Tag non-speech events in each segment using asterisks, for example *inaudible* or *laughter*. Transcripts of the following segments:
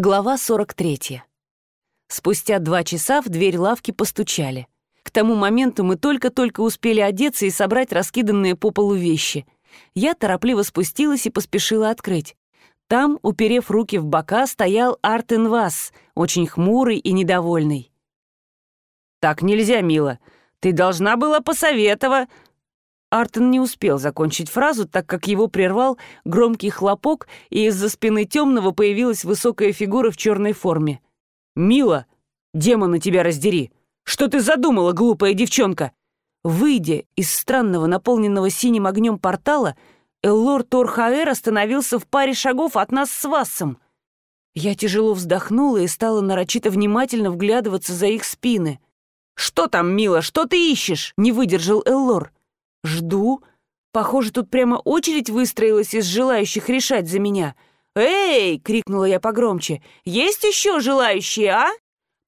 Глава 43. Спустя два часа в дверь лавки постучали. К тому моменту мы только-только успели одеться и собрать раскиданные по полу вещи. Я торопливо спустилась и поспешила открыть. Там, уперев руки в бока, стоял Артен Вас, очень хмурый и недовольный. «Так нельзя, мила. Ты должна была посоветовать...» Артен не успел закончить фразу, так как его прервал громкий хлопок, и из-за спины темного появилась высокая фигура в черной форме. «Мила, демона тебя раздери! Что ты задумала, глупая девчонка?» Выйдя из странного, наполненного синим огнем портала, Эллор Торхаэр остановился в паре шагов от нас с Вассом. Я тяжело вздохнула и стала нарочито внимательно вглядываться за их спины. «Что там, мила, что ты ищешь?» — не выдержал Эллор. Жду. Похоже, тут прямо очередь выстроилась из желающих решать за меня. «Эй!» — крикнула я погромче. «Есть еще желающие, а?»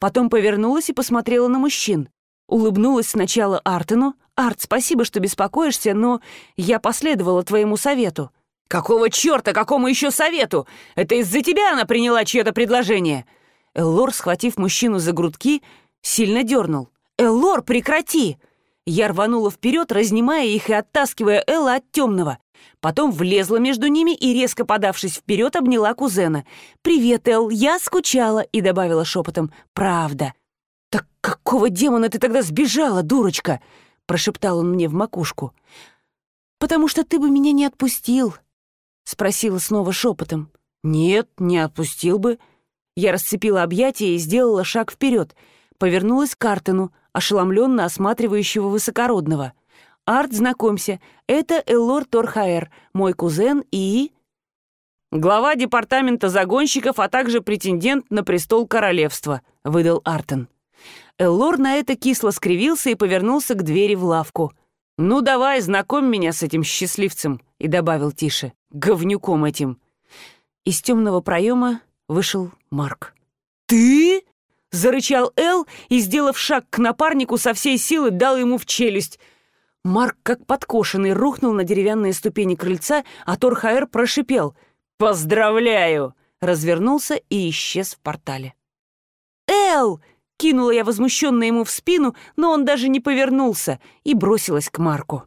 Потом повернулась и посмотрела на мужчин. Улыбнулась сначала Артену. «Арт, спасибо, что беспокоишься, но я последовала твоему совету». «Какого черта? Какому еще совету? Это из-за тебя она приняла чье-то предложение?» Эллор, схватив мужчину за грудки, сильно дернул. «Эллор, прекрати!» Я рванула вперед, разнимая их и оттаскивая Элла от темного. Потом влезла между ними и, резко подавшись вперед, обняла кузена. «Привет, Эл, я скучала», и добавила шепотом «Правда». «Так какого демона ты тогда сбежала, дурочка?» прошептал он мне в макушку. «Потому что ты бы меня не отпустил», спросила снова шепотом. «Нет, не отпустил бы». Я расцепила объятия и сделала шаг вперед, повернулась к Артену, ошеломленно осматривающего высокородного. «Арт, знакомься, это Эллор Торхаэр, мой кузен и...» «Глава департамента загонщиков, а также претендент на престол королевства», — выдал Артен. Эллор на это кисло скривился и повернулся к двери в лавку. «Ну давай, знакомь меня с этим счастливцем», — и добавил тише, «говнюком этим». Из темного проема вышел Марк. «Ты?» Зарычал Эл и, сделав шаг к напарнику, со всей силы дал ему в челюсть. Марк, как подкошенный, рухнул на деревянные ступени крыльца, а Торхаэр прошипел «Поздравляю!» развернулся и исчез в портале. «Эл!» — кинула я возмущенно ему в спину, но он даже не повернулся и бросилась к Марку.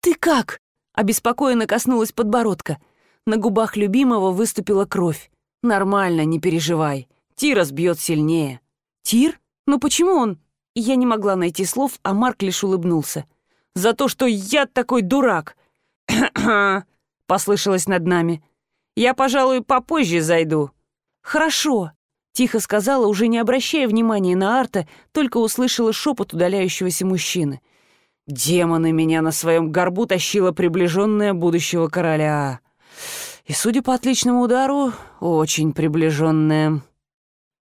«Ты как?» — обеспокоенно коснулась подбородка. На губах любимого выступила кровь. «Нормально, не переживай. Тира сбьет сильнее». «Тир? Но почему он...» Я не могла найти слов, а Марк лишь улыбнулся. «За то, что я такой дурак!» *coughs* послышалось над нами. «Я, пожалуй, попозже зайду». «Хорошо», — тихо сказала, уже не обращая внимания на Арта, только услышала шепот удаляющегося мужчины. «Демоны меня на своем горбу тащила приближенная будущего короля. И, судя по отличному удару, очень приближенная».